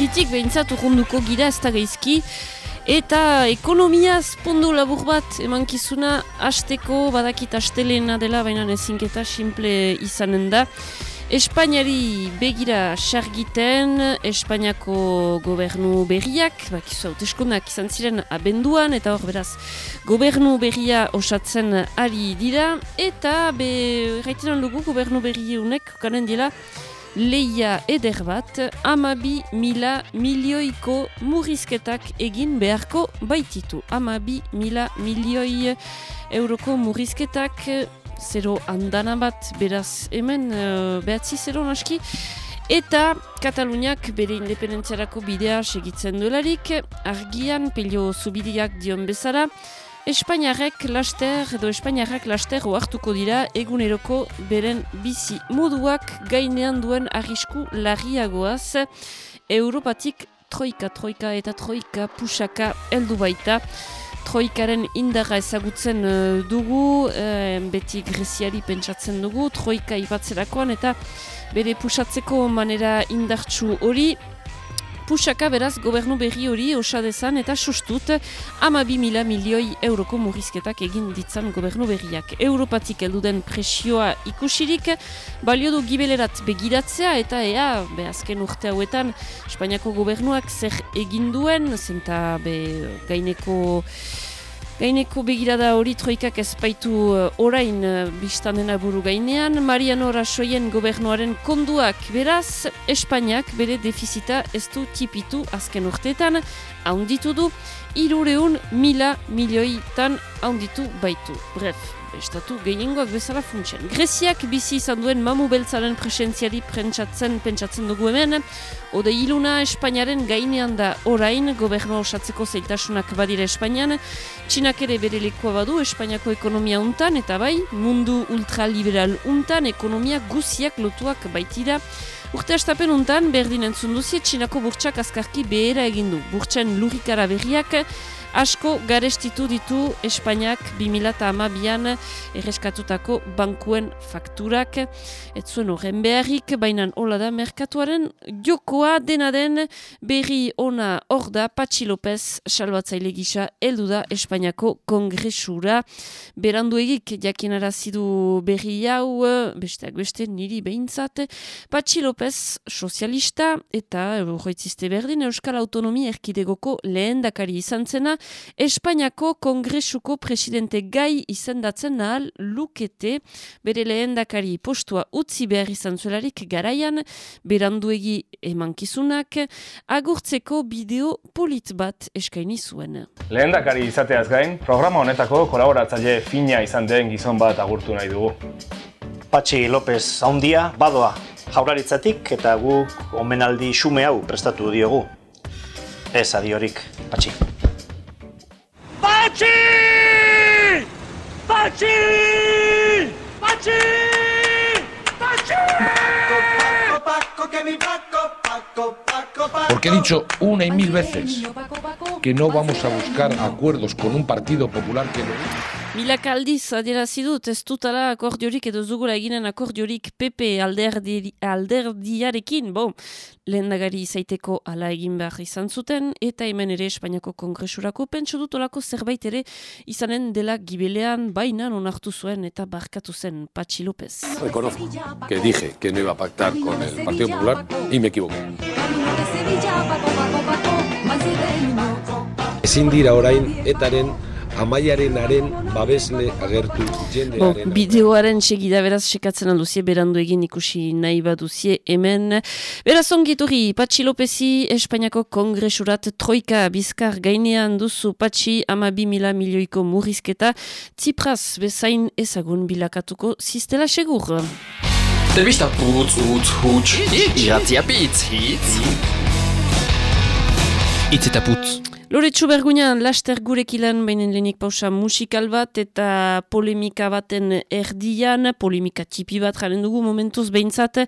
Euskal Herritik behintzat urrunduko gira ez da gaizki. Eta ekonomiaz pondu labur bat emankizuna hasteko badakit astelena dela baina ezinketa simple izanen da. Espainiari begira sargiten, Espainiako gobernu berriak, bakizu hauteskundak izan ziren abenduan, eta hor beraz, gobernu berria osatzen ari dira, eta be, gaitenan dugu gobernu berriunek, kanen dira, leia eder bat, amabi mila milioiko murrizketak egin beharko baititu. Amabi mila milioi euroko murrizketak zero andana bat beraz hemen uh, behatzi zero naski eta Kataluniak bere independentziarako bidea segitzen duelarik argian pelio zubidiak dion bezala Espainiarrek laster edo Espainiarrak laster oartuko dira eguneroko beren bizi. Moduak gainean duen arrisku larriagoaz. Europatik troika, troika eta troika pusaka heldu baita. Troikaren indarra ezagutzen uh, dugu, uh, beti greziari pentsatzen dugu, troika ibatzerakoan eta bere pusatzeko manera indartsu hori, Pusaka beraz gobernu berri hori osadezan eta sustut ama bi mila milioi euroko murrizketak egin ditzan gobernu berriak. Europatik elduden presioa ikusirik, balio du gibelerat begiratzea eta ea, be azken urte hauetan, Espainiako gobernuak zer egin duen, zenta be gaineko... Gaineko begirada hori troikak ezpaitu uh, orain uh, biztanena buru gainean. Mariano Rasoien gobernuaren konduak beraz, Espainiak bere defizita ez du tipitu azken urteetan, haunditu du, irureun mila milioitan haunditu baitu. Bref, estatu gehiengoak bezala funtzen. Greziak bizi izan duen mamu beltzaren presentziari prentsatzen pentsatzen dugu hemen, ode iluna Espainiaren gainean da orain, gobernu osatzeko zeitasunak badira Espainian, Txinak ere bere lekoa badu Espainiako ekonomia untan, eta bai, mundu ultraliberal untan, ekonomia guziak lotuak baitira, Urte astapen untan, berdin entzun duzie, Txinako burtsak azkarki behera egindu. Burtsen lurikara berriak, asko garestitu ditu Espainiak 2008an erreskatutako bankuen fakturak. Ez zuen horren beharrik, baina hola da merkatuaren jokoa dena den berri ona hor da Patxi López salbatzaile gisa heldu da Espainiako kongresura. Berandu egik jakinara zidu berri hau, besteak beste niri behintzat. Patxi López sozialista eta horretziste berdin Euskal Autonomia erkidegoko lehen dakari izan zena, Espainiako kongresuko presidente gai izendatzen nahal lukete bere lehendakari postua utzi behar izan zuelarik garaian, beranduegi emankizunak, agurtzeko bideo polit bat eskaini zuen. Lehendakari izateaz gain, programa honetako kolaboratzaile fina izan den gizon bat agurtu nahi dugu. Patxi López haundia, badoa, jauraritzatik eta guk omenaldi xume hau prestatu diogu. Ez adiorik, Patxi. Patxi! Patxi! Patxi! Patxi! Porque he dicho una y mil veces que no vamos a buscar acuerdos con un partido popular que no... Milak aldiz adierazi dut ez dutala akordiorik edo zugula eginen akordiorik PP alderdi, alderdiarekin, bo, lehendagari izaiteko ala egin behar izan zuten, eta hemen ere Espainiako kongresurako pentsu dutolako zerbait ere izanen dela gibelean baina onartu zuen eta barkatu zen Patxi López. Reconozco que dije que no iba a pactar con el Partido Popular y me equivoqué. Ezin dira orain etaren amaiarenaren babesle agertu jendearen... bideoaren segida beraz sekatzen alduzie, berandu egin ikusi nahi baduzie hemen. Beraz ongiturri, Patxi Lopezi, Espainiako kongresurat troika bizkar gainean duzu Patxi ama bi mila milioiko murrizketa, Tsipras bezain ezagun bilakatuko ziztela segur. Telebista putz, utz, huts, iratzia pitz, hitz. Itz eta putz. Loretsu bergunean, laster gurekilan bainen lehenik pausa musikal bat eta polemika baten erdian, polemika tipi bat jaren dugu momentuz behintzat,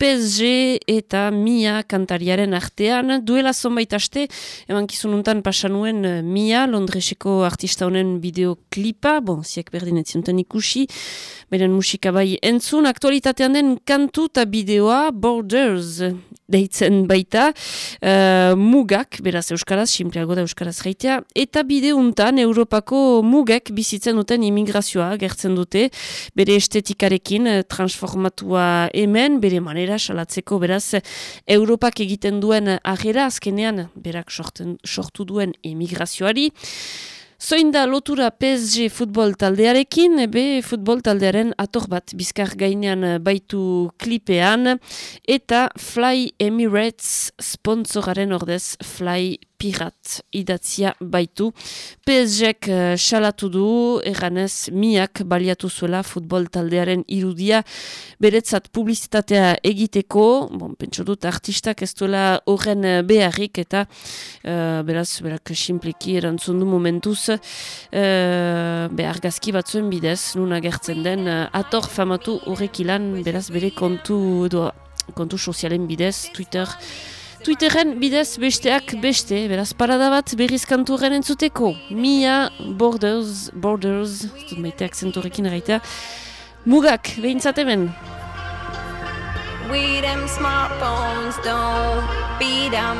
PSG eta Mia kantariaren artean, duela zonbait aste, eman kizununtan pasanuen Mia, Londreseko artista honen bideoklipa, bon, ziak berdin etziuntan ikusi, beren musika bai entzun, aktualitatean den kantu eta bideoa Borders deitzen baita, uh, mugak, beraz Euskaraz, simpleago da Euskaraz jaitea, eta bide untan Europako mugek bizitzen duten imigrazioa gertzen dute, bere estetikarekin eh, transformatua hemen, bere manera salatzeko, beraz Europak egiten duen agera azkenean, berak sorten, sortu duen imigrazioari, Zoin da lotura PSG futbol taldearekin, ebe futbol taldearen ator bat bizkar gainean baitu klipean, eta Fly Emirates sponsoraren ordez Fly pirat idatzia baitu. PSG uh, salatu du, erganez miak baliatu zuela futbol taldearen irudia beretzat publizitatea egiteko, bon, pentsu dut artistak ez duela horren beharrik eta uh, beraz, berak simpliki erantzun du momentuz uh, behar gazki batzuen bidez, nuna gertzen den uh, ator famatu horrek ilan, beraz bere kontu, do, kontu sozialen bidez, Twitter, Twitteren bidez besteak beste, beraz parada bat berriz kanturren entzuteko. Mia Borders, Borders, dut maite akzenturekin erraita, mugak, behintzat hemen. We them smartphones don't beat them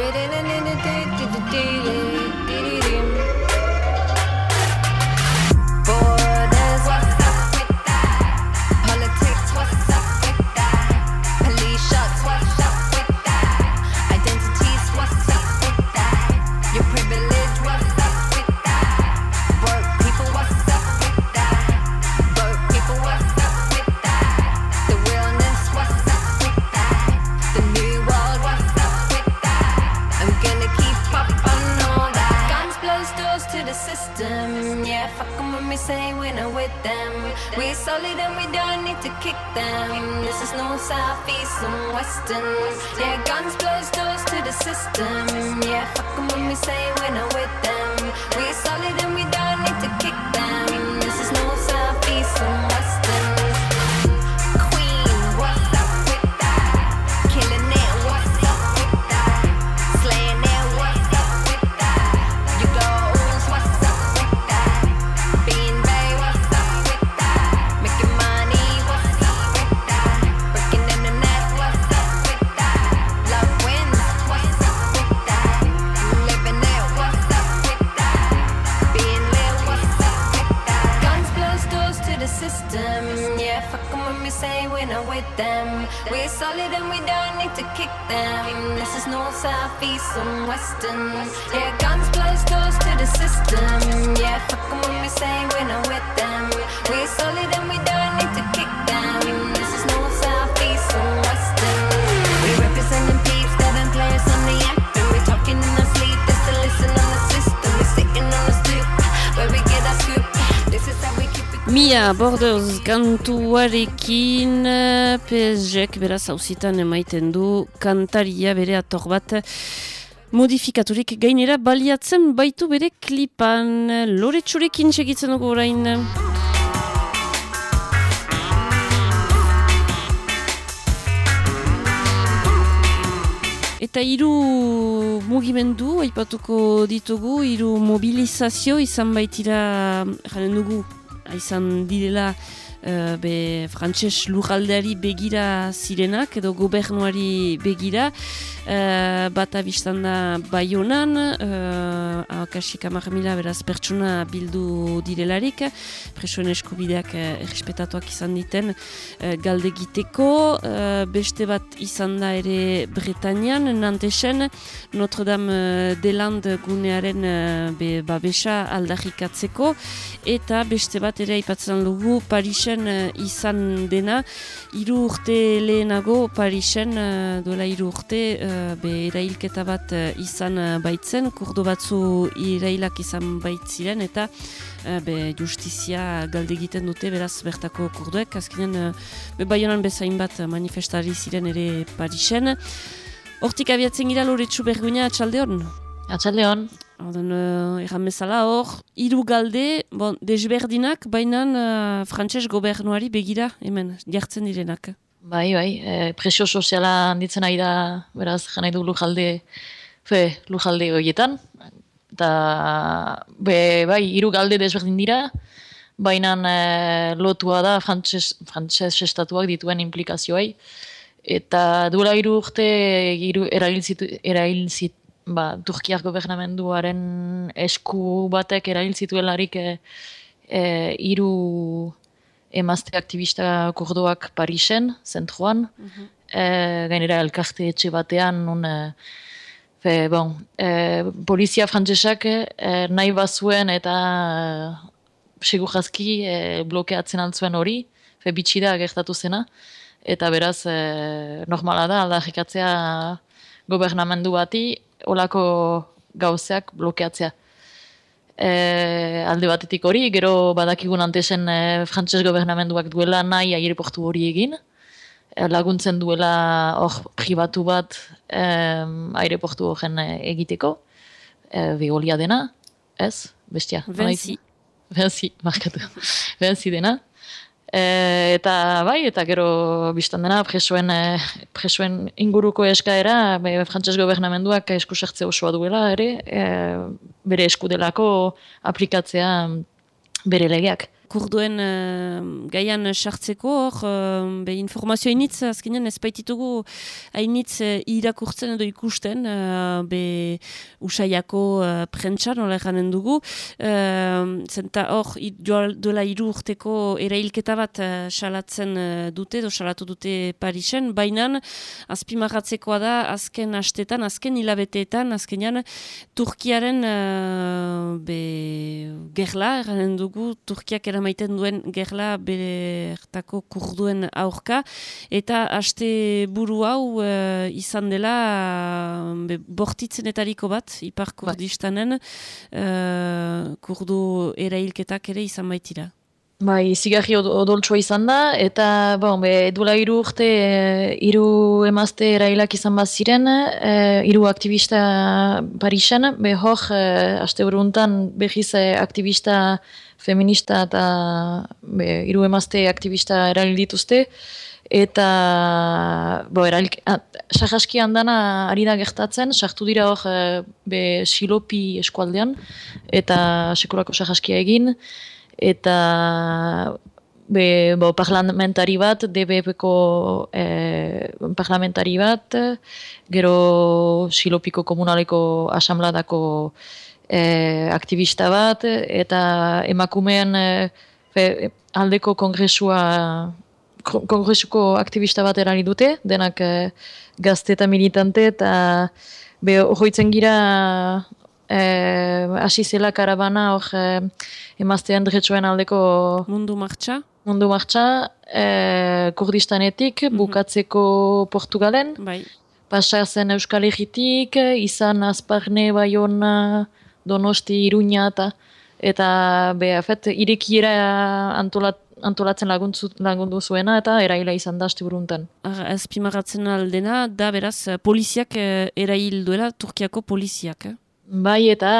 Borders, Mia Borders kantuarekin eh, PSG beraz hauzitan emaiten du kantaria bere ator bat. Modifikaturik gainera baliatzen baitu bere klipan. Loretsurekin segitzen dugu orain. Eta hiru mugimendu aipatuko ditugu, hiru mobilizazio izan baitira janen dugu, izan direla uh, be frantses lujaldeari begira zirenak edo gobernuari begira uh, bat abistan da baionan uh, akasik amar mila beraz pertsona bildu direlarik. Presoen eskubideak uh, errespetatuak izan diten uh, galde egiteko uh, beste bat izan da ere Bretañan, Nantesen Notre Dame de Land gunearen uh, be, babesa aldarrikatzeko. Eta beste bat ere aipatzen dugu Parisen uh, izan dena. Hiru urte lehenago Parisen uh, duela hiru urte be erailketa bat uh, izan uh, baitzen kurdo batzu irailak izan baitziren eta uh, be justizia galde egiten dute beraz bertako kurduek azkenen uh, be baionan bezain bat manifestari ziren ere Parisen Hortik abiatzen gira loretsu berguina atxalde hon? Atxalde hon. Uh, erran bezala hor, hiru galde, bon, desberdinak, baina uh, frantses gobernuari begira, hemen, jartzen direnak. Bai, bai, e, presio soziala handitzen ari da, beraz, janai du lujalde, fe, lujalde horietan, Eta, be, bai, hiru galde desberdin dira, baina e, lotua da frantses, frantses estatuak dituen implikazioei. Eta duela hiru urte hiru erahil zitu, erahil zit, ba, Turkiak gobernamenduaren esku batek erahil zituelarik e, e, hiru emazte aktivista kurdoak Parisen, zentruan, e, gainera elkarte etxe batean, nun, e, fe, bon, e, polizia frantsesak e, nahi bazuen eta e, segurazki e, blokeatzen altzuen hori, fe, bitxi da gertatu zena, eta beraz, e, normala da, aldarrikatzea gobernamendu bati, olako gauzeak blokeatzea e, alde batetik hori, gero badakigun antesen e, frantses gobernamenduak duela nahi aireportu hori egin, e, laguntzen duela hor pribatu bat e, aireportu horren egiteko, e, begolia dena, ez? Bestia. Benzi. Benzi, markatu. Benzi dena. E, eta bai, eta gero biztan dena, presoen, e, presoen inguruko eskaera, be, frantses gobernamenduak esku sartze osoa duela, ere, e, bere eskudelako aplikatzea bere legeak. Kurduen uh, gaian sartzeko, hor, uh, be informazio hainitz, azkenean ez baititugu hainitz uh, irakurtzen edo ikusten, uh, be usaiako uh, prentsa, nola eranen dugu. Uh, zenta hor, duela hiru urteko erailketa bat uh, salatzen dute, edo salatu dute Parisen, baina azpimarratzekoa da azken astetan, azken hilabeteetan, azkenean Turkiaren uh, be, gerla, eranen dugu, Turkiak eramaiten duen gerla bertako kurduen aurka, eta aste buru hau uh, izan dela be, bortitzenetariko bat, Ipar Kurdistanen, uh, kurdu erailketak ere izan baitira. Bai, zigarri od odoltsua izan da, eta bon, be, duela hiru urte e, hiru emazte erailak izan bat ziren, e, hiru aktivista Parisen, be hor, e, aste buruntan behiz e, aktivista feminista eta hiru emazte aktivista erail dituzte, eta bo, erail, sahaski handana ari da gertatzen, sartu dira hor e, be, silopi eskualdean, eta sekulako sahaskia egin, eta be, bo, parlamentari bat, DBP-ko eh, parlamentari bat, gero Silopiko komunaleko asamladako eh, aktivista bat, eta emakumeen eh, aldeko kongresua ko- kongresuko aktivista bat erari dute, denak eh, gazte eta militante, eta be, hoitzen gira eh, hasi zela karabana hor eh, emaztean dretsuen aldeko Mundu martxa, mundu martxa eh, Kurdistanetik bukatzeko Portugalen, bai. pasa zen Euskal Herritik, izan Azparne, Baiona, Donosti, Iruña eta eta be, afet, irekiera antolat, antolatzen laguntzu, lagundu zuena eta eraila izan da buruntan. Ar- Azpimarratzen aldena, da beraz, poliziak erail duela, Turkiako poliziak. Eh? Bai, eta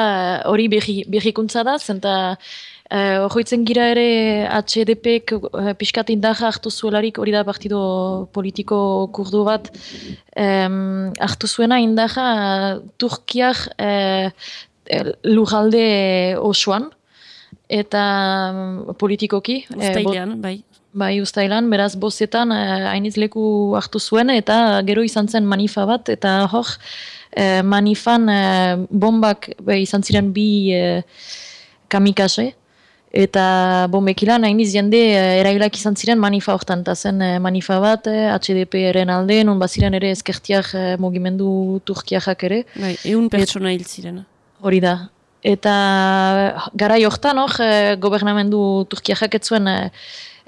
eh, hori berri, berrikuntza da, zenta uh, horretzen gira ere HDP-ek uh, pixkat indarra hartu zuelarik, hori da partido politiko kurdu bat, um, hartu zuena indarra uh, Turkiak uh, lujalde osoan, eta um, politikoki. eh, Uztailean, bai. Bai, ustailan, beraz bozetan eh, hainiz leku hartu zuen eta gero izan zen manifa bat eta hor eh, manifan eh, bombak be, izan ziren bi eh, kamikaze eta bombekilan hainiz jende eh, erailak izan ziren manifa hortan eta zen eh, manifa bat HDP-eren alde, non baziren ere ezkertiak mugimendu turkiakak ere. bai. Eun pertsona hil ziren. Hori da. Eta garai hortan hor, gobernamendu Turkiak ez zuen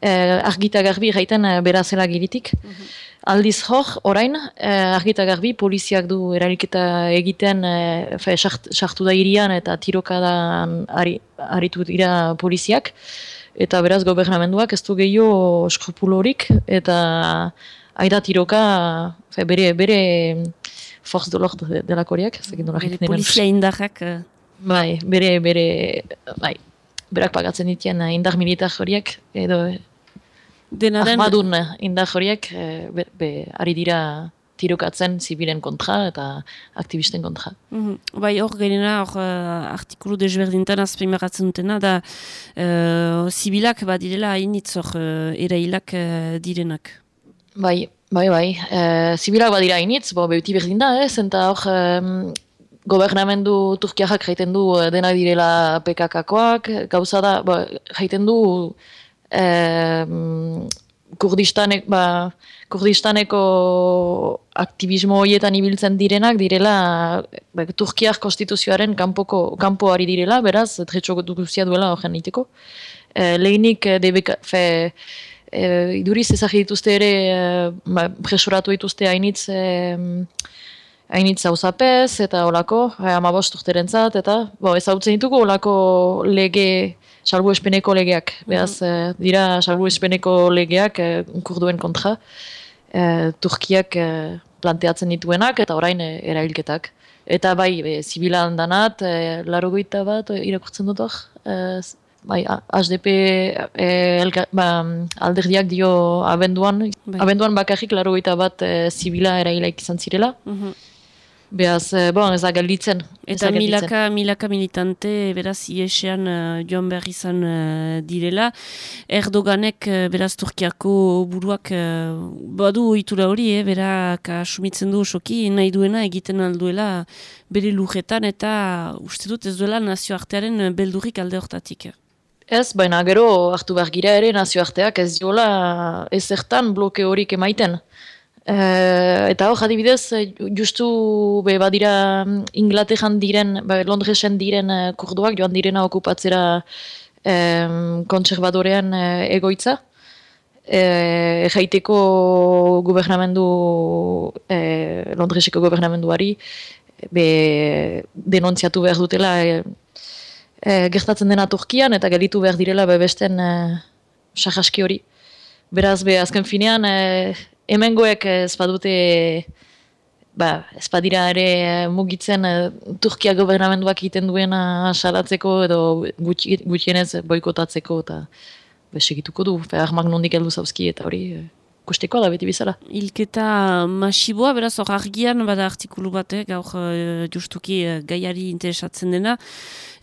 eh, argita garbi gaiten eh, bera zela giritik. Aldiz hor, orain, eh, argita garbi poliziak du erailketa egiten eh, fe, sart- sartu da irian eta tirokadan ari, aritu dira poliziak. Eta beraz gobernamenduak ez du gehiago skrupulorik eta aida tiroka fe, bere, bere forz de l'ordre delakoriak, nola Bere polizia indarrak, eh, Bai, bere, bere, bai, berak pagatzen ditien eh, indar militar horiek, edo dena den, ahmadun indar horiek, eh, be, be, ari dira tirokatzen zibilen kontra eta aktivisten kontra. Mhm. Bai, hor gainera, hor uh, artikulu desberdintan azpimeratzen dutena, da uh, zibilak badirela hainitz hor uh, erailak uh, direnak. Bai, bai, bai. E, zibilak badira hainitz, bo, beuti berdin da, ez? Eta hor, em, gobernamendu Turkiak jaiten du eh, dena direla PKK-koak, gauza da, ba, jaiten du em, Kurdistanek, ba, Kurdistaneko aktivismo horietan ibiltzen direnak direla ba, Turkiak konstituzioaren kanpoko kanpoari direla, beraz, tretxo guzia duela horren iteko. E, lehinik, eh, DBK, fe, e, iduriz ezagir dituzte ere, e, ba, presoratu dituzte hainitz, e, hainitz hauzapez, eta olako, e, amabost urterentzat, eta bo, ezautzen ditugu olako lege, salbu espeneko legeak. Beraz, e, dira salbu espeneko legeak e, kurduen kontra, e, Turkiak e, planteatzen dituenak, eta orain e, erailketak. Eta bai, e, zibilan danat, e, larogoita bat, irakurtzen dut hor, e, bai, HDP e, elka, ba, alderdiak dio abenduan, Bai. abenduan bakarrik larogoita bat e, zibila erailaik izan zirela. Mhm. Beaz, e, bon, ez da Eta milaka, milaka militante beraz iesean uh, joan behar izan uh, direla. Erdoganek uh, beraz Turkiako buruak uh, badu itura hori, eh, berak asumitzen du soki nahi duena egiten alduela bere lujetan eta uste dut ez duela nazioartearen beldurrik alde hortatik. Ez, baina gero hartu behar gira ere nazioarteak ez diola ezertan bloke horik emaiten. E, eta hor, adibidez, eh, justu be badira mm, Inglaterran diren, ba, Londresen diren eh, kurduak joan direna okupatzera em, kontserbadorean egoitza. E, jaiteko gubernamendu, e, Londreseko gubernamenduari, be denontziatu behar dutela e, e, gertatzen dena Turkian eta gelitu behar direla bebesten e, sahaski hori. Beraz, be, azken finean, e, hemengoek ez badute, ba, ez badira ere e, mugitzen e, Turkia gobernamenduak egiten duena salatzeko edo gutxi, gutxienez boikotatzeko eta be, segituko du, armak nondik heldu zauzki eta hori kusteko da beti bizala. Ilketa masiboa, beraz hor argian, bada artikulu bat, eh, gaur eh, justuki eh, gaiari interesatzen dena,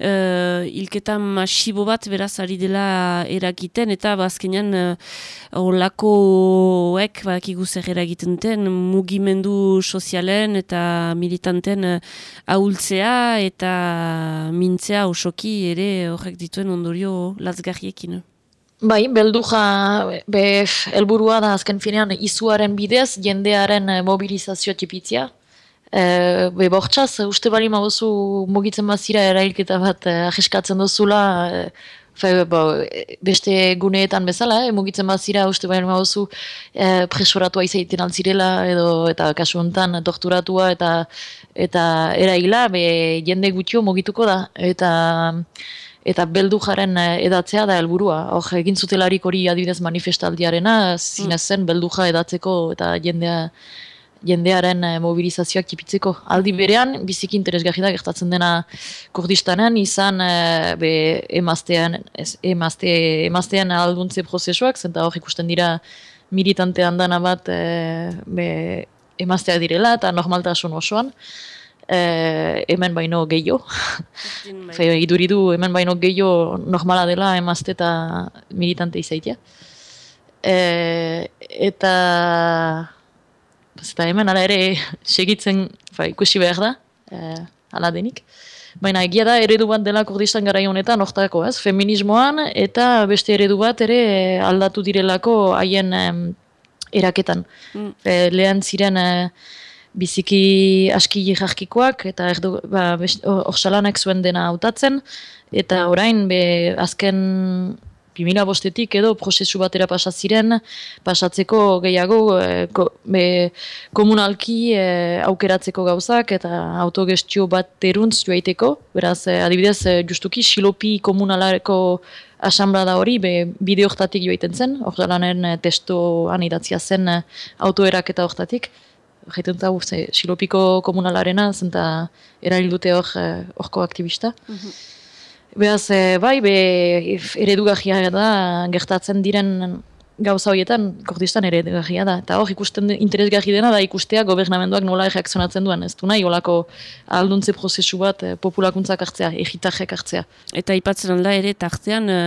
uh, ilketa masibo bat beraz ari dela eragiten, eta bazkenean uh, olakoek badakigu zer eragiten duten, mugimendu sozialen eta militanten uh, ahultzea eta mintzea osoki ere horrek dituen ondorio latzgarriekin. Bai, belduja, be, helburua da azken finean izuaren bidez jendearen eh, mobilizazio tipitzia. E, be, bortxaz, uste bali magozu mugitzen bazira erailketa bat eh, ahiskatzen dozula, eh, fe, bo, beste guneetan bezala, eh, mugitzen bazira uste bali magozu eh, presoratua izaiten altzirela, edo eta kasu honetan torturatua eta eta eraila, be, jende gutxio mugituko da. Eta eta beldujaren eh, edatzea da helburua. Hor egin zutelarik hori adibidez manifestaldiarena, zinez zen belduja edatzeko eta jendea jendearen eh, mobilizazioak tipitzeko. Aldi berean, biziki interesgarri da gertatzen dena Kurdistanen, izan eh, be, emaztean, ez, emazte, emaztean alduntze prozesuak, zenta hor ikusten dira militante handana bat eh, be, emaztea direla eta normaltasun osoan. Eh, hemen baino gehiago. Fe, iduridu hemen baino gehiago normala dela emazte eta militante izaitia. E, eta, eta hemen ala ere segitzen fa, ikusi behar da, e, ala denik. Baina egia da eredu bat dela Kurdistan garai honetan hortako, ez? Feminismoan eta beste eredu bat ere eh, aldatu direlako haien em, eraketan. Mm. E, lehen ziren eh, biziki aski jerarkikoak eta erdu, ba, best- o- orsalanak zuen dena hautatzen eta orain be, azken 2000 bostetik edo prozesu batera pasa ziren pasatzeko gehiago eh, ko, be, komunalki eh, aukeratzeko gauzak eta autogestio bat eruntz joaiteko. Beraz, eh, adibidez, eh, justuki Silopi komunalareko asamblada hori be, bide hortatik joaiten zen, eh, testoan idatzia zen eh, autoeraketa hortatik. Jaiten zau, ze, Silopiko komunalarena, zenta erail dute hor eh, horko aktivista. Beraz, eh, bai, be, eredugarria da gertatzen diren gauza horietan kordistan ere edegarria da. Eta hor ikusten interesgarri dena da ikustea gobernamenduak nola reakzionatzen duen. Ez du nahi olako alduntze prozesu bat eh, populakuntzak hartzea, egitarrek hartzea. Eta ipatzen alda ere tartean uh,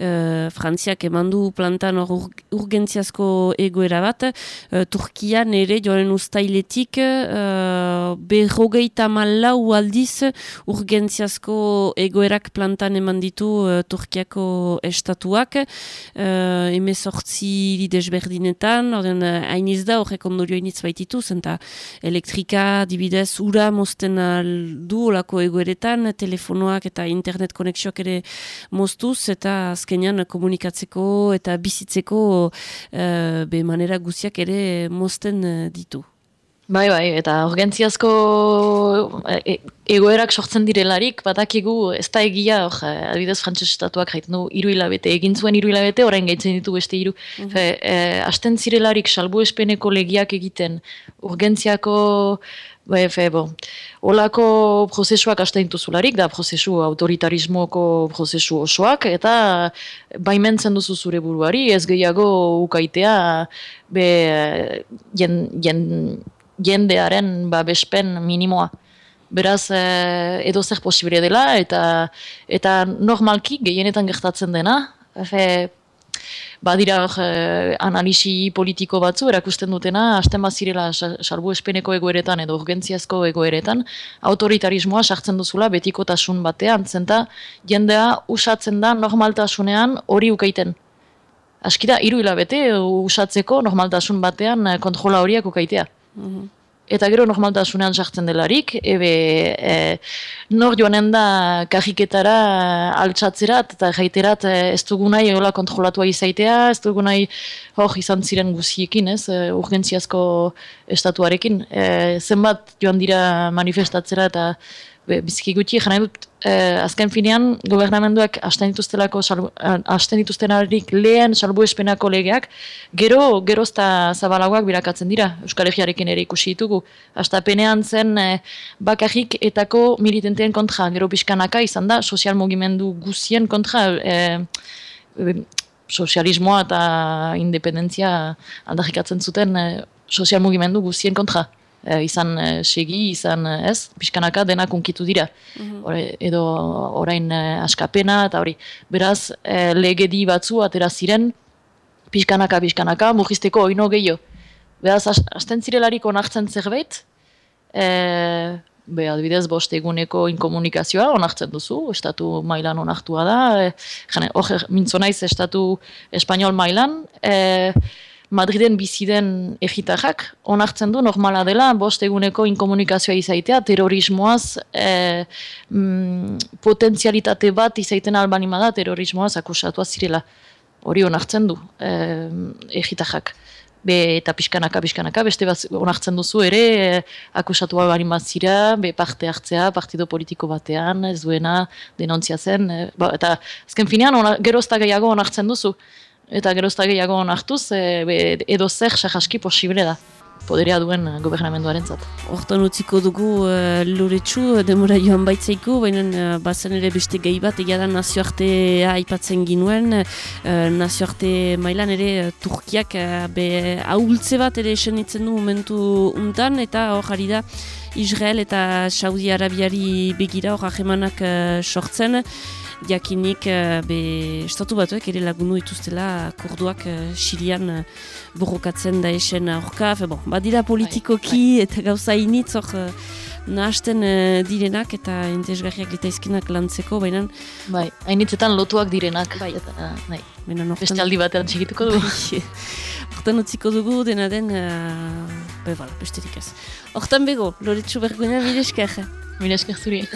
uh, Frantziak emandu plantan hor ur- urgentziazko egoera bat, uh, Turkian ere joaren ustailetik uh, berrogeita malau aldiz urgentziazko egoerak plantan eman ditu uh, Turkiako estatuak, uh, emezortzi desberdinetan, orden uh, hainiz da horrek ondorio hainitz baititu, zenta elektrika, dibidez, ura mozten aldu olako egoeretan, telefonoak eta internet konexioak ere moztuz, eta azkenean komunikatzeko eta bizitzeko uh, be manera guziak ere mozten eh, ditu. Bai, bai, eta urgentziazko e, e, egoerak sortzen direlarik, badakigu ez da egia, hor, eh, adibidez frantses estatuak jaiten du hiru hilabete, egin zuen hiru hilabete, orain gaitzen ditu beste hiru. Fe, eh, hasten zirelarik salbu espeneko legiak egiten, urgentziako, bai, fe, bo, olako prozesuak hasten dituzularik, da prozesu autoritarismoko prozesu osoak, eta baimentzen duzu zure buruari, ez gehiago ukaitea, be, jen, jen, jendearen babespen minimoa. Beraz, eh, edo zer posible dela, eta, eta normalki gehienetan gertatzen dena, efe, badira eh, analisi politiko batzu erakusten dutena, hasten bazirela sa- salbu espeneko egoeretan edo urgentziazko egoeretan, autoritarismoa sartzen duzula betikotasun batean, zenta jendea usatzen da normaltasunean hori ukaiten. Aski da, hiru hilabete usatzeko normaltasun batean eh, kontrola horiak ukaitea. Eta gero normaltasunean sartzen delarik, ebe e, nor joanen da kajiketara altxatzerat eta jaiterat e, ez dugu nahi hola kontrolatua izaitea, ez dugu nahi hor izan ziren guziekin, ez, e, urgentziazko estatuarekin. E, zenbat joan dira manifestatzera eta be, biziki gutxi, jana dut, eh, azken finean, gobernamenduak hasten dituztelako, eh, hasten dituztenarik lehen salbuespenako legeak, gero, gerozta zabalagoak birakatzen dira, Euskal Herriarekin ere ikusi ditugu. Astapenean zen eh, bakarrik etako militanteen kontra, gero pixkanaka izan da, sozial mugimendu guzien kontra, eh, sozialismoa eta independentzia aldarrikatzen zuten eh, sozial mugimendu guzien kontra. Eh, izan eh, segi, izan eh, ez, pixkanaka denak unkitu dira. Ore- edo orain askapena eta hori. Beraz, legedi batzu atera ziren, pixkanaka, pixkanaka, mugisteko oino gehiago. Beraz, has- hasten zirelarik onartzen zerbait, e, be, adibidez, bost eguneko inkomunikazioa onartzen duzu, estatu mailan onartua da, e, jane, hor, mintzo naiz estatu espanol mailan, e, Madriden biziden egitarrak onartzen du normala dela bost eguneko inkomunikazioa izaitea terrorismoaz e, mm, potentzialitate bat izaiten albanima da terrorismoaz akusatua zirela. Hori onartzen du e, egitarrak. Be, eta pixkanaka, pixkanaka, beste bat onartzen duzu ere e, akusatua barin bat zira, be parte hartzea, partido politiko batean, ez duena denontziatzen, e, ba, eta azken finean ona, gerozta gehiago onartzen duzu. Eta gerozta gehiago onartuz, e, edo zer sahaski posible da, poderea duen eh, gobernamenduaren zat. Hortan utziko dugu uh, loretsu, demora joan baitzaiko, baina uh, bazen ere beste gehi bat, egia da nazioartea aipatzen ginuen, uh, nazioarte mailan ere uh, Turkiak uh, be ahultze bat ere esenitzen du momentu untan, eta hor ari da Israel eta Saudi Arabiari begira hor ahemanak uh, sortzen, jakinik uh, be estatu batuek ere lagundu dituztela kurduak uh, Sirian uh, borrokatzen da esen aurka, fe bon, badira politikoki eta gauza initz hor uh, nahasten uh, direnak eta entesgarriak litaizkinak lantzeko, baina Bai, hainitzetan lotuak direnak. Bai. Eta, bai. baina Beste hortan aldi batean txikituko du. Bai. hortan utziko dugu dena den uh, be, bala, besterik ez. Hortan bego, Loretsu Berguna bide esker. Mila esker zuri.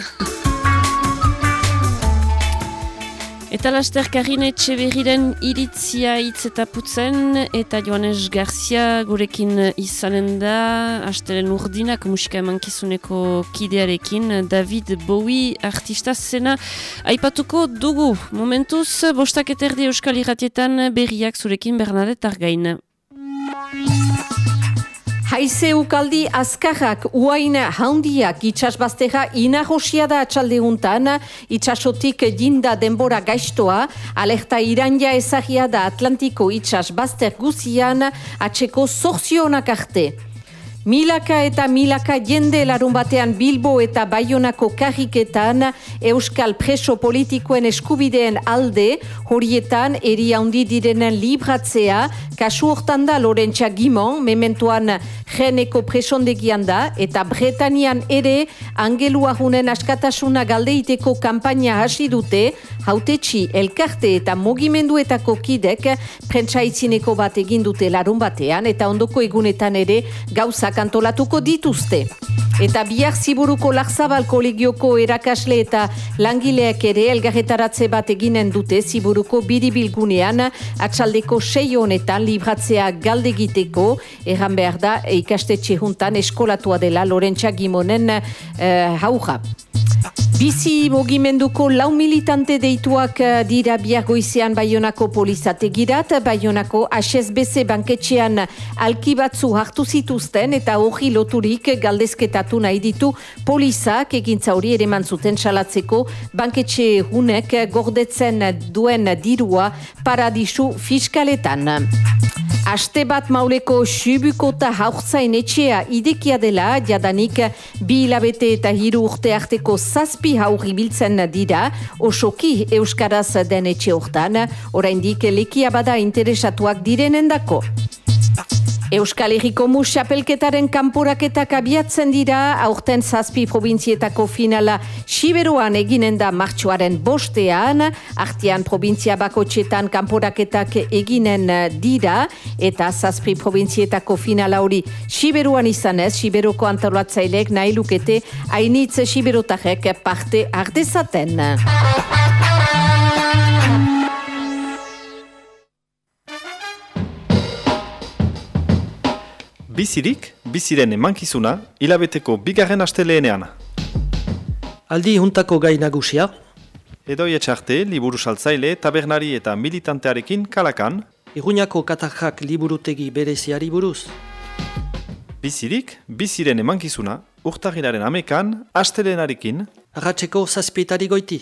Eta laster Karin Etxeberriren iritzia hitz eta putzen eta Joanes Garzia gurekin izanen da Astelen urdinak musika emankizuneko kidearekin David Bowie artista zena aipatuko dugu. Momentuz, bostak eterdi euskal irratietan berriak zurekin Bernadette Argain. Haize ukaldi azkarrak uain handiak itxasbaztera inahosia da atxaldeuntan, itxasotik dinda denbora gaiztoa, alerta irandia ezagia da Atlantiko itxasbazter guzian, atxeko zorzionak arte. Milaka eta milaka jende larun batean Bilbo eta Baionako karriketan Euskal preso politikoen eskubideen alde, horietan eri handi direnen libratzea, kasu hortan da Lorentza Gimon, mementuan geneko presondegian da, eta Bretanian ere angelu ahunen askatasuna galdeiteko kampaina hasi dute, hautetxi elkarte eta mogimenduetako kidek prentsaitzineko bat egin dute larun batean, eta ondoko egunetan ere gauza kantolatuko dituzte. Eta bihar ziburuko larzabal kolegioko erakasle eta langileak ere elgarretaratze bat eginen dute ziburuko biribilgunean atxaldeko sei honetan libratzea galdegiteko erran behar da ikastetxe juntan eskolatua dela Lorentza Gimonen uh, hauja. Bizi mogimenduko lau militante deituak eh, dira biagoizean Baionako polizategirat, Baionako HSBC banketxean alkibatzu hartu zituzten eta hori loturik galdezketatu nahi ditu polizak. Egintza hori ere mantzuten salatzeko banketxe hunek gordetzen duen dirua paradisu fiskaletan. Aste bat mauleko xubuko eta haurtzain etxea idekia dela, jadanik bi hilabete eta hiru urte arteko zazpi haurri biltzen dira, osoki Euskaraz den etxe hortan, oraindik lekia bada interesatuak direnendako. Euskal Herriko Musapelketaren kanporaketak abiatzen dira, aurten zazpi provintzietako finala Siberuan eginen da martxoaren bostean, artian provintzia bakotxetan kanporaketak eginen dira, eta zazpi provintzietako finala hori Siberuan izanez, Siberuko antolatzaileek nahi lukete hainitz Siberotarek parte ardezaten. Bizirik, biziren emankizuna, hilabeteko bigarren asteleenean. Aldi juntako gai nagusia. Edoi etxarte, liburu saltzaile, tabernari eta militantearekin kalakan. Iruñako katajak liburutegi bereziari buruz. Bizirik, biziren emankizuna, urtagiraren amekan, asteleenarekin. Arratxeko zazpietari goiti.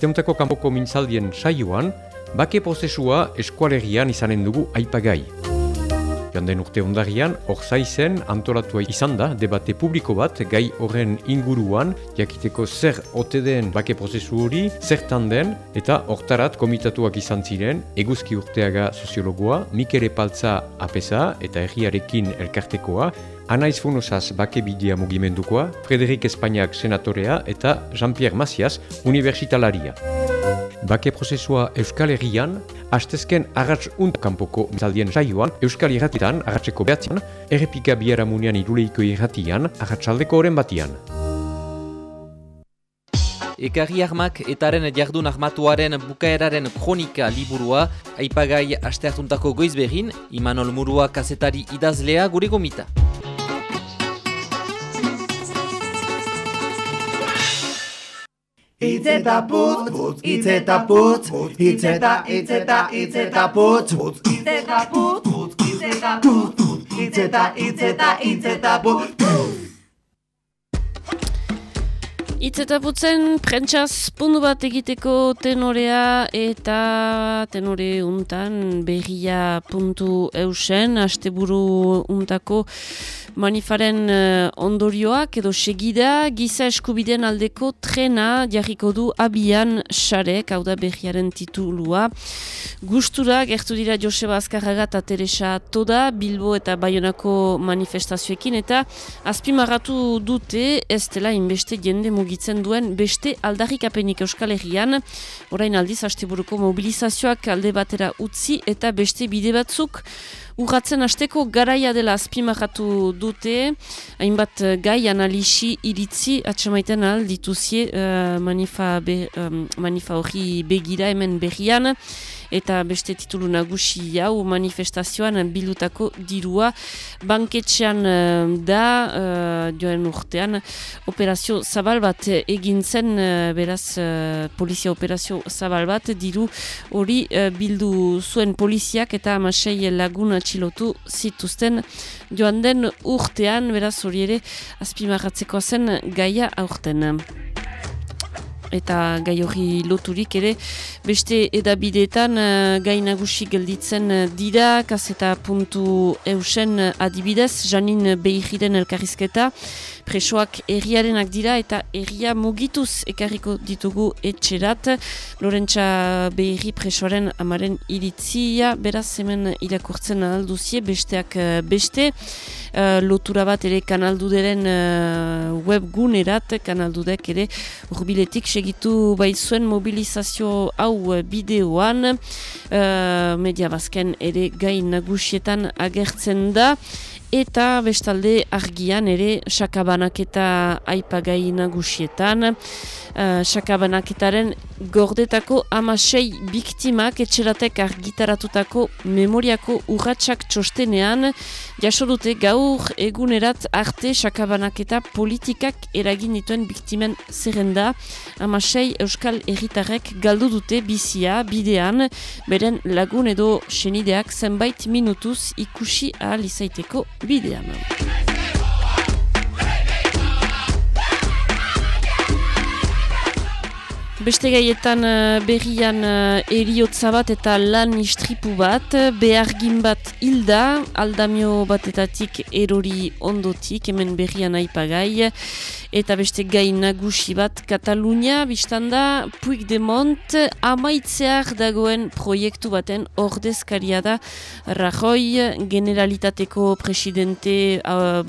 Asteuntako kanpoko mintzaldien saioan, bake prozesua eskualegian izanen dugu aipagai. Joan den urte ondarian, hor zaizen antolatua izan da debate publiko bat gai horren inguruan, jakiteko zer ote den bake prozesu hori, zertan den, eta hortarat komitatuak izan ziren, eguzki urteaga soziologoa, Mikere Paltza apesa eta erriarekin elkartekoa, Anaiz Funosaz bake bidea mugimendukoa, Frederik Espainiak senatorea eta Jean-Pierre Macias universitalaria. Bake prozesua Euskal Herrian, hastezken agatz kanpoko zaldien saioan, Euskal Herratitan, agatzeko behatzean, errepika biara munean iruleiko irratian, agatzaldeko oren batian. Ekarri armak etaren jardun armatuaren bukaeraren kronika liburua, aipagai aste hartuntako goizberin, Imanol Murua kazetari idazlea gure gomita. Itzeta putz, putz, itzeta putz, itzeta, itzeta, itzeta putz, putz, itzeta putz, putz, itzeta putz, itzeta, itzeta, itzeta putz, Itzetaputzen prentsaz pundu bat egiteko tenorea eta tenore untan berria puntu eusen, asteburu untako manifaren uh, ondorioak edo segida giza eskubideen aldeko trena jarriko du abian xarek, hau da berriaren titulua. Gustura, gertu dira Joseba Azkarraga eta Teresa Toda, Bilbo eta Bayonako manifestazioekin eta azpimarratu dute ez dela inbeste jende mugi mugitzen duen beste aldarrikapenik Euskal Herrian, orain aldiz asteburuko mobilizazioak alde batera utzi eta beste bide batzuk Urratzen hasteko garaia dela azpimarratu dute, hainbat gai analisi iritzi atxamaiten al dituzie uh, manifa, be, um, manifa hori begira hemen berrian, eta beste titulu nagusi hau manifestazioan bildutako dirua. Banketxean uh, da uh, joan urtean operazio zabal bat egin zen uh, beraz polizia operazio zabal bat. Diru hori bildu zuen poliziak eta amasei lagun atxilotu zituzten. Joan den urtean beraz hori ere azpimarratzeko zen gaia aurten eta gai hori loturik ere beste edabideetan uh, gai nagusi gelditzen uh, dira kaseta puntu eusen adibidez janin behiren elkarrizketa presoak erriarenak dira eta erria mugituz ekarriko ditugu etxerat. Lorentza behirri presoaren amaren iritzia beraz hemen irakurtzen alduzie besteak uh, beste. Uh, lotura bat ere kanalduderen uh, webgunerat kanaldudek ere urbiletik segitu baitzuen mobilizazio hau bideoan. Uh, media bazken ere gain nagusietan agertzen da eta bestalde argian ere sakabanak eta aipagai nagusietan uh, sakabanaketaren gordetako amasei biktimak etxeratek argitaratutako memoriako urratsak txostenean jaso dute gaur egunerat arte sakabanaketa politikak eragin dituen biktimen zerrenda. Amasei euskal erritarrek galdu dute bizia bidean beren lagun edo senideak zenbait minutuz ikusi ahal izaiteko bidean. Beste gaietan berrian eriotza bat eta lan istripu bat, behargin bat hilda, aldamio batetatik erori ondotik, hemen berrian aipagai, eta beste gai nagusi bat Katalunia, biztanda Puig de Mont, amaitzear dagoen proiektu baten ordezkaria da Rajoy, generalitateko presidente uh,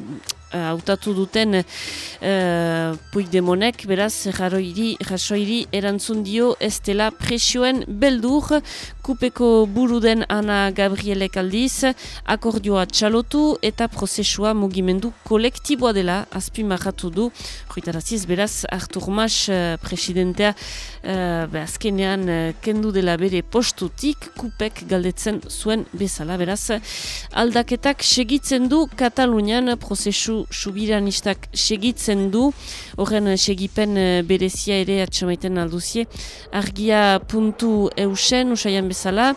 hautatu duten uh, Puigdemonek, beraz, jaroiri, jasoiri erantzun dio ez dela presioen beldur, kupeko buruden Ana Gabrielek aldiz, akordioa txalotu eta prozesua mugimendu kolektiboa dela azpimarratu du. Ruitaraziz, beraz, Artur Mas uh, presidentea uh, azkenean kendu dela bere postutik, kupek galdetzen zuen bezala, beraz, aldaketak segitzen du Katalunian prozesu subiranistak segitzen du, horren segipen berezia ere atxamaiten alduzie, argia puntu eusen, usaian bezala,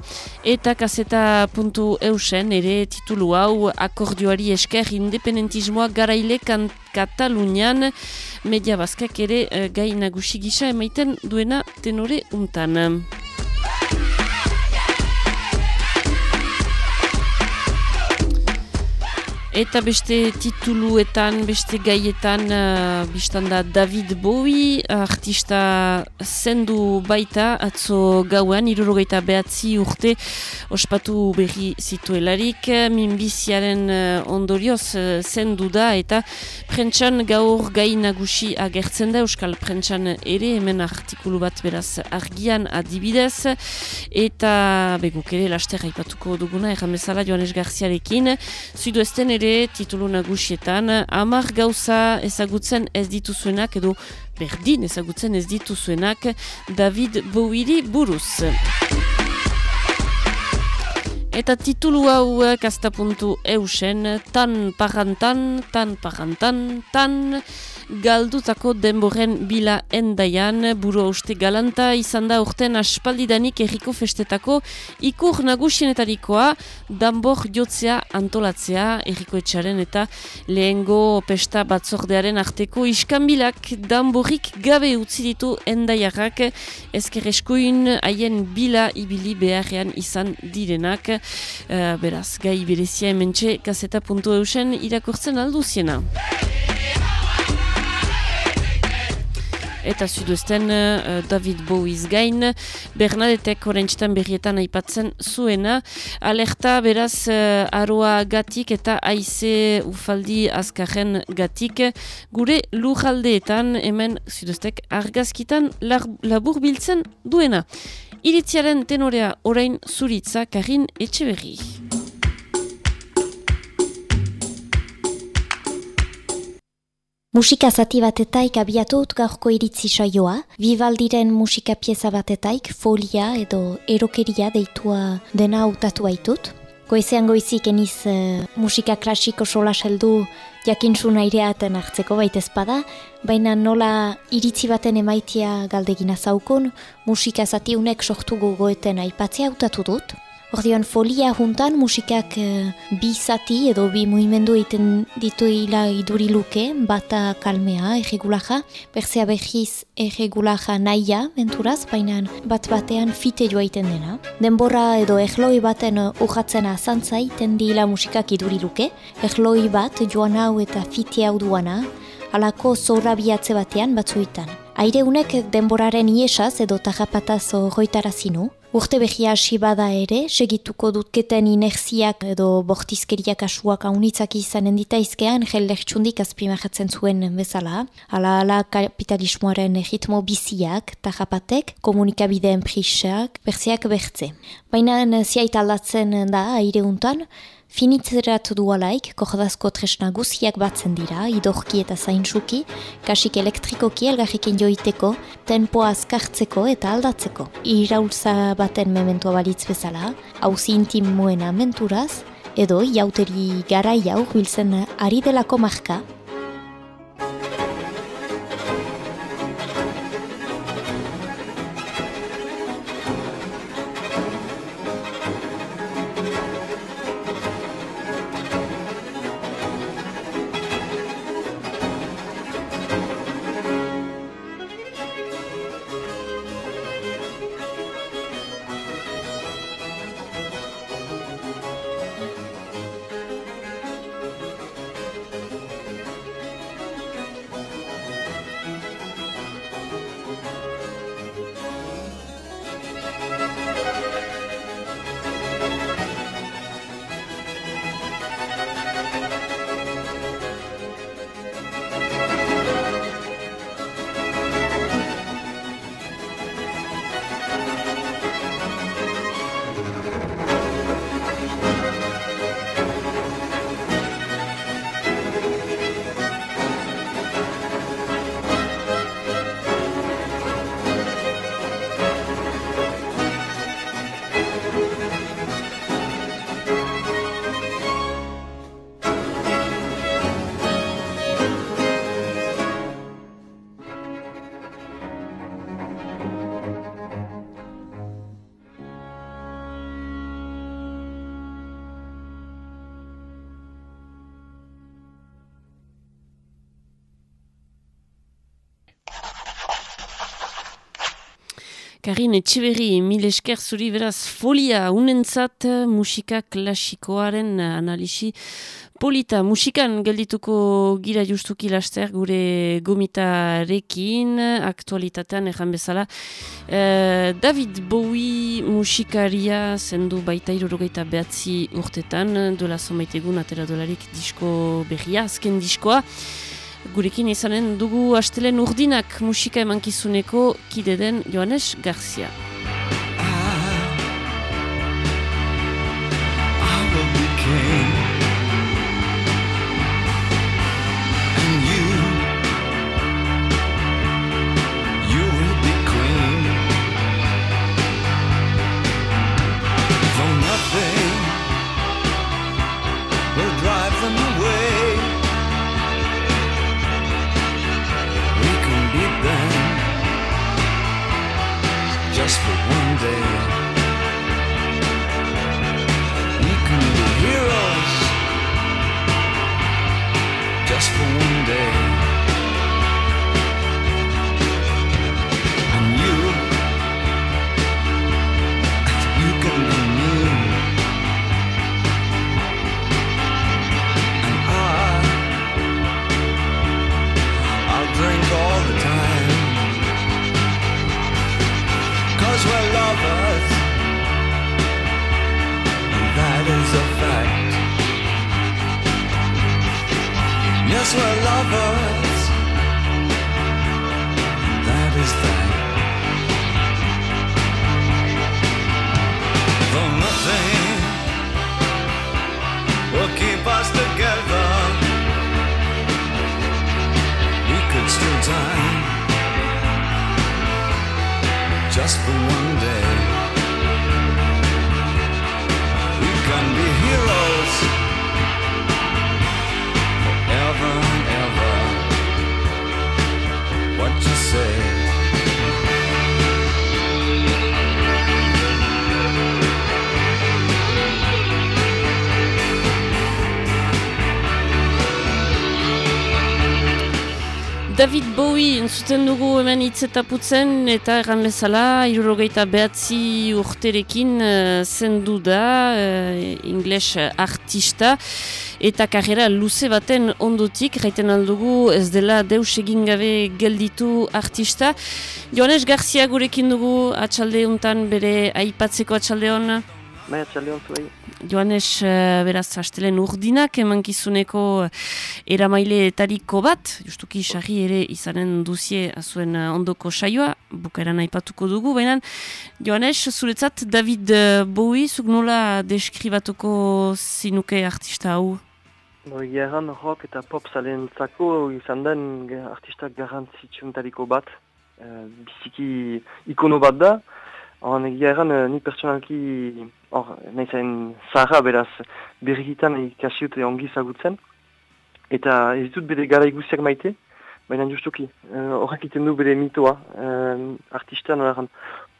eta kaseta puntu eusen, ere titulu hau akordioari esker independentismoa garaile kan Katalunian, media bazkak ere uh, gai nagusi gisa emaiten duena tenore untan. Eta beste tituluetan, beste gaietan, uh, biztanda David Bowie, artista zendu baita, atzo gauan, irurogeita behatzi urte ospatu berri zituelarik, minbiziaren uh, ondorioz uh, zendu da, eta prentsan gaur gai nagusi agertzen da, Euskal prentsan ere, hemen artikulu bat beraz argian adibidez, eta beguk ere, laster haipatuko duguna, erran bezala Joanes Garziarekin, zuidu ezten ere, titulu nagusietan, amar gauza ezagutzen ez dituzuenak edo berdin ezagutzen ez dituzuenak David Bowiri buruz. Eta titulu hau kastapuntu eusen, tan parantan, tan parantan, tan galdutako denboren bila endaian, buru hauste galanta, izan da urten aspaldidanik erriko festetako ikur nagusienetarikoa, danbor jotzea antolatzea erriko etxaren eta lehengo pesta batzordearen arteko iskanbilak danborik gabe utzi ditu endaiarrak ezker eskuin haien bila ibili beharrean izan direnak. Uh, beraz, gai berezia hementxe kaseta puntu eusen irakurtzen alduziena. Eta zuduesten uh, David Bowies gain, Bernadetek orentxetan berrietan aipatzen zuena, alerta beraz uh, aroa gatik eta aize ufaldi azkaren gatik, gure lujaldeetan hemen zuduestek argazkitan labur biltzen duena. Iritziaren tenorea orain zuritza karin etxe berri. Musika zati batetaik abiatut gaurko iritzi saioa, Vivaldiren musika pieza batetaik folia edo erokeria deitua dena hautatu haitut. Goizean goizik eniz uh, musika klasiko sola seldu jakinsun aireaten hartzeko baita espada, baina nola iritzi baten emaitia galdegina zaukun, musika zati unek sortu gogoeten aipatzea hautatu dut. Ordean folia juntan musikak uh, bi edo bi muimendu egiten ditu ila iduri luke, bata kalmea, erregulaja, berzea behiz erregulaja naia, menturaz, baina bat batean fite joa iten dena. Denbora edo egloi baten urratzen azantzai, tendi ila musikak iduri luke, egloi bat joan hau eta fite hau duana, alako zorra biatze batean batzuitan. Aireunek denboraren iesaz edo tajapataz horroitara zinu, Urte behia hasi bada ere, segituko dutketen inerziak edo bortizkeriak asuak haunitzak izanen ditaizkean, jelek txundik azpimahatzen zuen bezala. Ala ala kapitalismoaren ritmo biziak, tajapatek, komunikabideen prisak, berziak bertze. Baina ziait aldatzen da aireuntan, Finitzerat dualaik, kordazko tresna guziak batzen dira, idorki eta zaintzuki, kasik elektrikoki elgarriken joiteko, tempoa azkartzeko eta aldatzeko. Iraultza baten mementua balitz bezala, hauzi intimoena menturaz, edo jauteri gara jau biltzen ari delako marka, Karin Etxiberri, mil esker zuri beraz folia unentzat musika klasikoaren analisi polita. Musikan geldituko gira justuki laster gure gomitarekin, aktualitatean erran bezala. Uh, David Bowie musikaria zendu baita irurogeita behatzi urtetan, dola zomaitegun atera dolarik disko berria, azken diskoa. Gurekin izanen dugu astelen urdinak musika emankizuneko kide den Joanes Garzia. Bowie entzuten dugu hemen hitz eta putzen eta erran bezala irurogeita behatzi urterekin uh, zendu da uh, ingles artista eta karrera luze baten ondotik jaiten aldugu ez dela deus egin gabe gelditu artista Joanes Garzia gurekin dugu atxalde untan bere aipatzeko atxalde hona Bai, atxalde hon zuei. Joanes, uh, beraz, hastelen urdinak emankizuneko eramaile etariko bat, justuki sarri ere izanen duzie azuen uh, ondoko saioa, bukaeran aipatuko dugu, baina Joanes, zuretzat David Bowie, zuk nola deskribatuko zinuke artista hau? Bo, Geran rock eta pop zalen zako izan den artista garrantzitsuntariko bat, uh, biziki ikono bat da, Horan egia erran, eh, ni pertsonalki, hor, nahi zain beraz, berrikitan ikasiut ongi zagutzen. Eta ez ditut bere gara iguziak maite, baina justuki, eh, horrek iten du bere mitoa. Uh, artista nola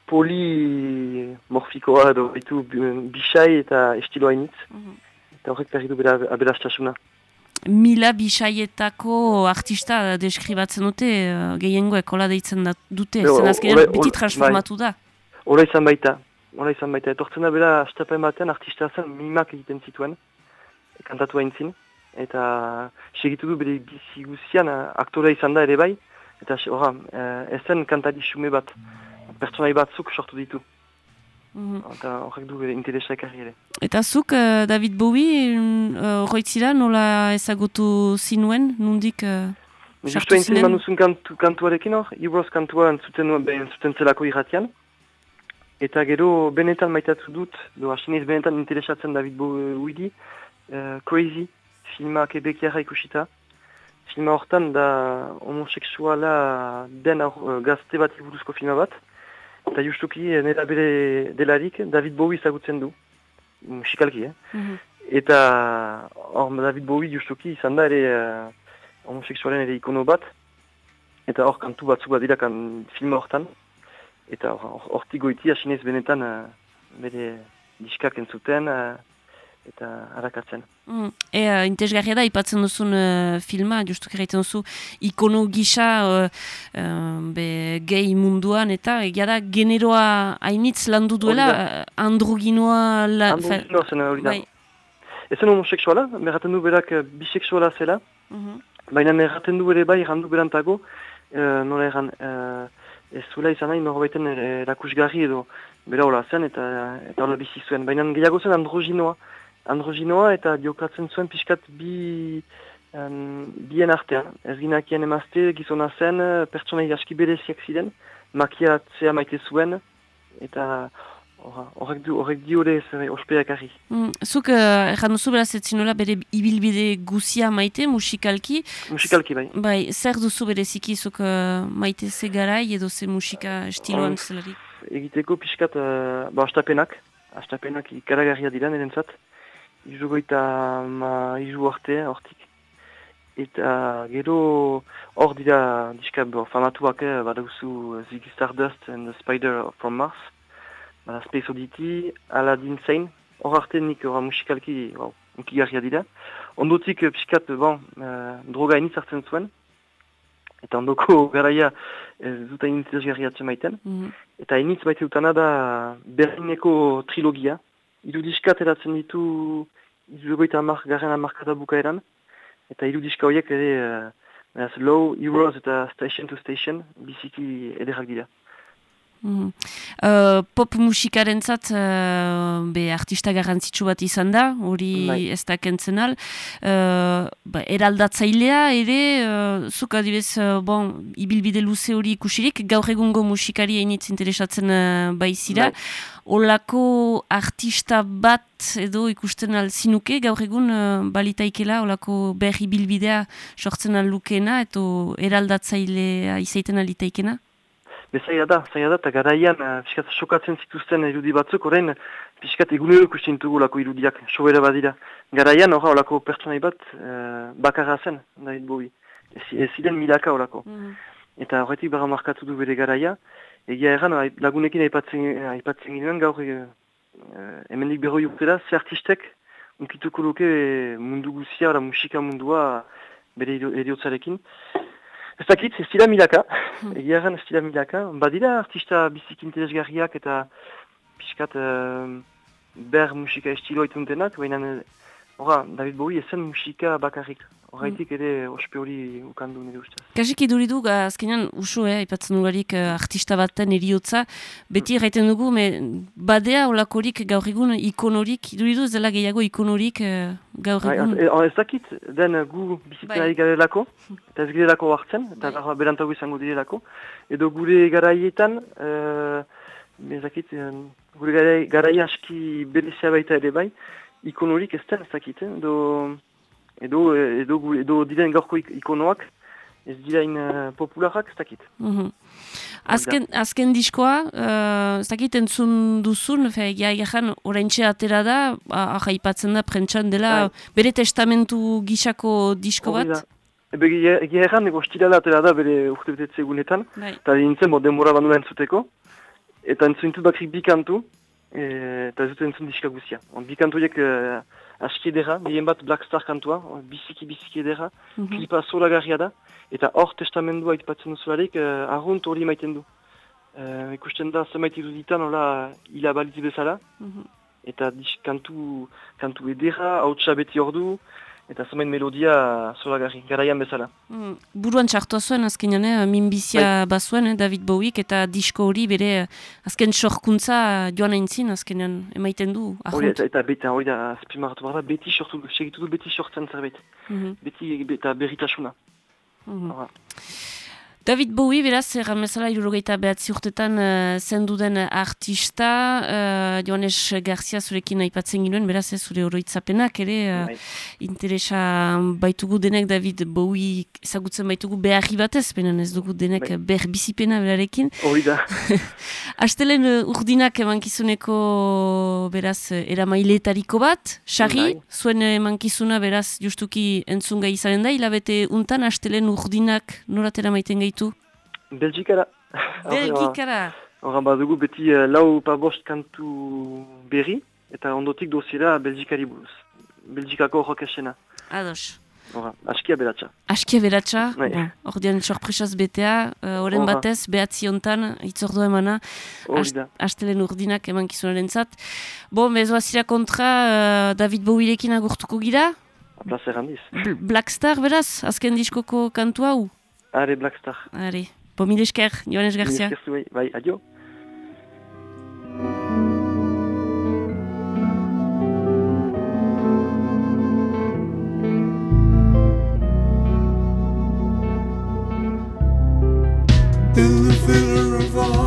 polimorfikoa edo bi- bisai eta estiloa initz. Eta horrek berri du bere aberastasuna. Mila bisaietako artista deskribatzen dute, uh, gehiengoek hola deitzen dute, zen azkenean beti transformatu da. Hora izan baita, hora izan baita. Etortzen da bera, astapen batean artista zen mimak egiten zituen, kantatu haintzin. Eta segitu du bere bizi guzian, eh, aktorea izan da ere bai. Eta horra, eh, ez zen kantari xume bat, pertsonai batzuk sortu ditu. Mhm. Eta horrek du bere interesa ekarri ere. Eta zuk, uh, David Bowie, uh, horretzira nola ezagutu zinuen, nundik uh, Justu zinen? eman duzun kantu, kantuarekin hor, Heroes kantua entzuten, entzuten zelako irratian. Eta gero benetan maitatu dut, do hasinez benetan interesatzen David Bowie uh, Crazy, filma kebekiara ikusita. Filma hortan da homosexuala den aur, uh, gazte bat buruzko filma bat. Eta justuki eh, nera bere delarik David Bowie ezagutzen du, musikalki, eh? Mhm. Eta hor David Bowie justuki izan da ere uh, homosexualen ere ikono bat. Eta hor kantu batzuk badira kan filma hortan. Eta hor- hor- hortik goiti hasinez benetan uh, bere diskak entzuten uh, eta harakatzen. Mm. E, uh, intezgarria da, ipatzen duzun uh, filma, justu egiten duzu, ikono gisa uh, uh, be, gay munduan, eta egia da, generoa hainitz landu duela, uh, androginoa... La, Androgino zen hori da. bai. Ez zen homosexuala, merraten du berak bisexuala zela, Mhm. baina merraten du ere bai errandu berantago, uh, nola erran, uh, ez zuela izan nahi norbaiten er- erakusgarri edo bera hola zen eta eta hola bizi zuen. Baina gehiago zen androginoa. Androginoa eta diokatzen zuen pixkat bi um, bien artean. Ez ginakien emazte gizona zen, eh, pertsonai aski bereziak ziren, makiatzea maite zuen, eta horrek du, horrek diore zer ospeak argi. Mm, zuk, uh, erran duzu beraz ez zinola bere ibilbide guzia maite, musikalki. Musikalki bai. Bai, zer duzu bereziki zuk uh, maite ze garai edo ze musika estiloan Hor, zelarik? egiteko pixkat, uh, ba, astapenak, astapenak ikaragarria dira nirentzat, izugoita ma izu arte, hortik. Eta gero hor dira diska famatuak eh, badauzu uh, Ziggy Stardust and the Spider from Mars, bada Space Oddity, Aladdin Sane, hor arte nik hor musikalki wow, unkigarria dira. Ondotik eh, pixkat, bon, uh, droga iniz hartzen zuen, eta ondoko garaia ez dut hain interesgarriatzen maiten. Mhm. Eta initz baite dutana da Berlineko trilogia. Hiru diska ateratzen ditu izugoita amark, garen amarkada bukaeran. Eta hiru diska horiek ere uh, Low, Heroes eta Station to Station biziki ederrak dira. Uh, pop musikarentzat uh, be artista garrantzitsu bat izan da, hori Bai. ez da kentzen al. Uh, ba, eraldatzailea ere, uh, zuk adibez, uh, bon, ibilbide luze hori ikusirik, gaur egungo musikari hainitz interesatzen uh, baizira. Olako artista bat edo ikusten alzinuke, gaur egun uh, balitaikela, olako berri bilbidea sortzen alukeena, eto eraldatzailea izaiten alitaikena? Bezaila da, zaila da, eta garaian, uh, piskat sokatzen zituzten irudi batzuk, orain, piskat egunero ikusten dugu olako irudiak, sobera badira. Garaian, horra olako pertsonai bat, uh, bakarra zen, David Bowie. Ez, ziren milaka olako. Eta horretik barra markatu du bere garaia, egia erran, lagunekin aipatzen, aipatzen ginen gaur, e, hemendik berroi urtera, ze artistek, unkituko luke eh, mundu guzia, musika mundua, bere eriotzarekin. Ez dakit, ez dira milaka, egia erran ez dira milaka, badira artista bizik interesgarriak eta pixkat eh, ber musika estilo ituntenak, baina eh, horra, David Bowie ezen musika bakarrik. Horraitik ere ospe hori ukandu nire ustez. Kasik iduridu, azkenean, usu, eh, ipatzen dugarik eh, artista baten eriotza, beti erraiten dugu, me, badea olakorik gaur egun ikonorik, iduridu ez dela gehiago ikonorik eh, gaur Bai, egun. ez, e, ez dakit, den eh, gu bizitzen ari garelako, eta ez girelako hartzen, eta bai. berantago izango direlako. Edo gure garaietan, uh, ez dakit, eh, gure garai, garai aski berezia baita ere bai, ikonorik ez den ez dakit, eh? edo, edo, edo, gu- edo diren gaurko ik- ikonoak, ez dirain uh, popularak ez dakit. Mhm. Azken, azken diskoa, uh, ez dakit entzun duzun, ja, jahan, oraintxe atera da, ah, aipatzen da, prentxan dela, bere testamentu gisako disko da. bat. Ebe egia egia erran, ego stilala atera da bere urte betetze egunetan, Bai. eta nintzen bo denbora bandula entzuteko, eta entzun ditut bakrik bi kantu, e, eta ez dut entzun diska guzia. On, bi kantuiek e, aski edera, gehien bat Black Star kantua, on, biziki biziki edera, Mhm. klipa zoragarria da, eta hor testamendua aipatzen duzularik, e, arrunt hori maiten du. E, ikusten da zenbait iruditan, hola, hila balitz bezala, Mhm. eta dis, kantu, kantu edera, hautsa beti ordu, eta zenbait melodia zoragarri, garaian bezala. Mm, buruan txartua zuen azkenean, eh, minbizia bazuen eh, David Bowiek eta disko hori bere eh, azken sorkuntza joan aintzin azkenean emaiten du. Arrunt. eta, eta beti, hori da, azpimarratu behar da, beti sortu, segitu du beti sortzen zerbait. Mhm. Beti, eta berritasuna. Mhm. Hora. David Bowie, beraz, erran bezala, irurogeita behatzi urtetan uh, zendu den artista, uh, Joanes Garcia zurekin aipatzen ginuen, beraz, ez zure oroitzapenak, ere, uh, interesa baitugu denek David Bowie ezagutzen baitugu beharri batez, benen ez dugu denek Bai. behar bizipena berarekin. Hori da. Astelen uh, urdinak emankizuneko, beraz, eramaileetariko bat, Xarri, Bai. zuen emankizuna, beraz, justuki entzunga izanen da, hilabete untan, astelen urdinak noratera maiten gaitu? Belgikara. Belgikara. Hora badugu beti uh, lau pa bost kantu berri, eta ondotik dozira Belgikari buruz. Belgikako horrok esena. Ados. Hora, askia beratxa. Askia beratxa, Bai. bon, ordean sorpresaz betea, uh, oren Horra. batez, behatzi hontan, itzordu emana, astelen urdinak emankizunaren zat. Bon, bezoa zira kontra, uh, David Bowierekin agurtuko gira? Placer handiz. Bl- Black Star, beraz, azken diskoko kantu hau? Are Black Star. Are, bo mil esker, Joanes Garcia. Mil esker zuei. Bai, adio. In the villa of Amen,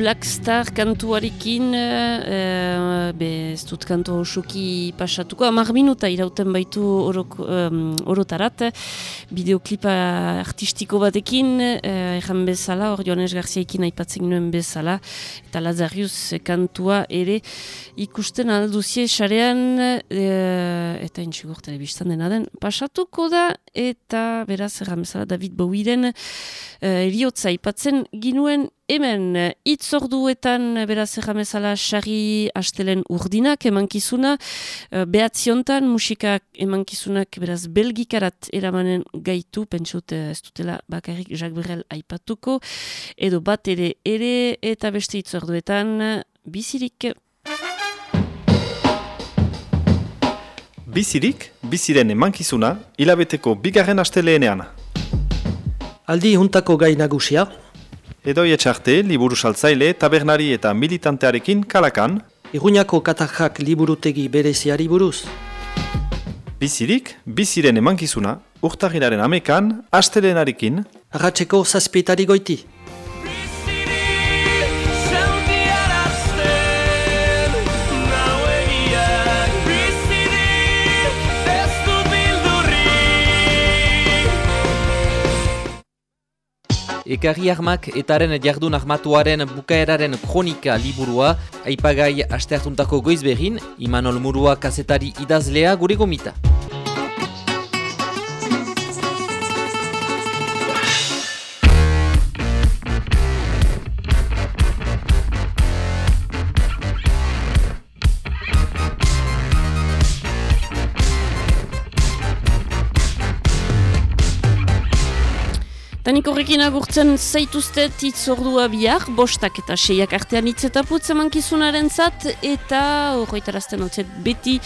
Black Star kantuarekin, uh, be ez dut kantu osoki pasatuko, amar minuta irauten baitu orok, um, orotarat, bideoklipa artistiko batekin, uh, erran bezala, hor Joanes Garziaikin aipatzen nuen bezala, eta Lazarius kantua ere ikusten alduzie sarean, uh, eta intxigur telebistan dena den, pasatuko da, eta beraz erran bezala David Bowieren uh, eriotza aipatzen ginuen hemen. Itzorduetan beraz erramezala sari astelen urdinak emankizuna uh, behatziontan musikak emankizunak beraz belgikarat eramanen gaitu pentsut uh, ez dutela bakarrik Jacques Brel aipatuko edo bat ere ere eta beste itzorduetan bizirik Bizirik, biziren emankizuna, hilabeteko bigarren asteleenean. Aldi juntako gai nagusia, Edoi etxarte, liburu saltzaile, tabernari eta militantearekin kalakan. Iruñako katajak liburutegi bereziari buruz. Bizirik, biziren emankizuna, urtagiraren amekan, astelenarekin. Arratxeko zazpietari goiti. Ekarri armak etaren jardun armatuaren bukaeraren kronika liburua, aipagai aste hartuntako goizberin, Imanol Murua kazetari idazlea gure gomita. Tanik horrekin agurtzen zaituztet itzordua bihar, bostak eta seiak artean itzetaputz emankizunaren zat, eta horretarazten hotzet beti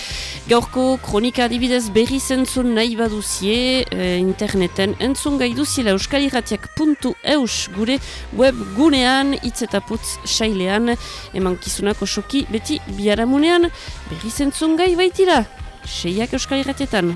gaurko kronika adibidez berri zentzun nahi baduzie eh, interneten entzun gai euskaliratiak.eus gure web gunean itzetaputz sailean emankizunako soki beti biharamunean berri zentzun gai baitira, seiak euskaliratietan.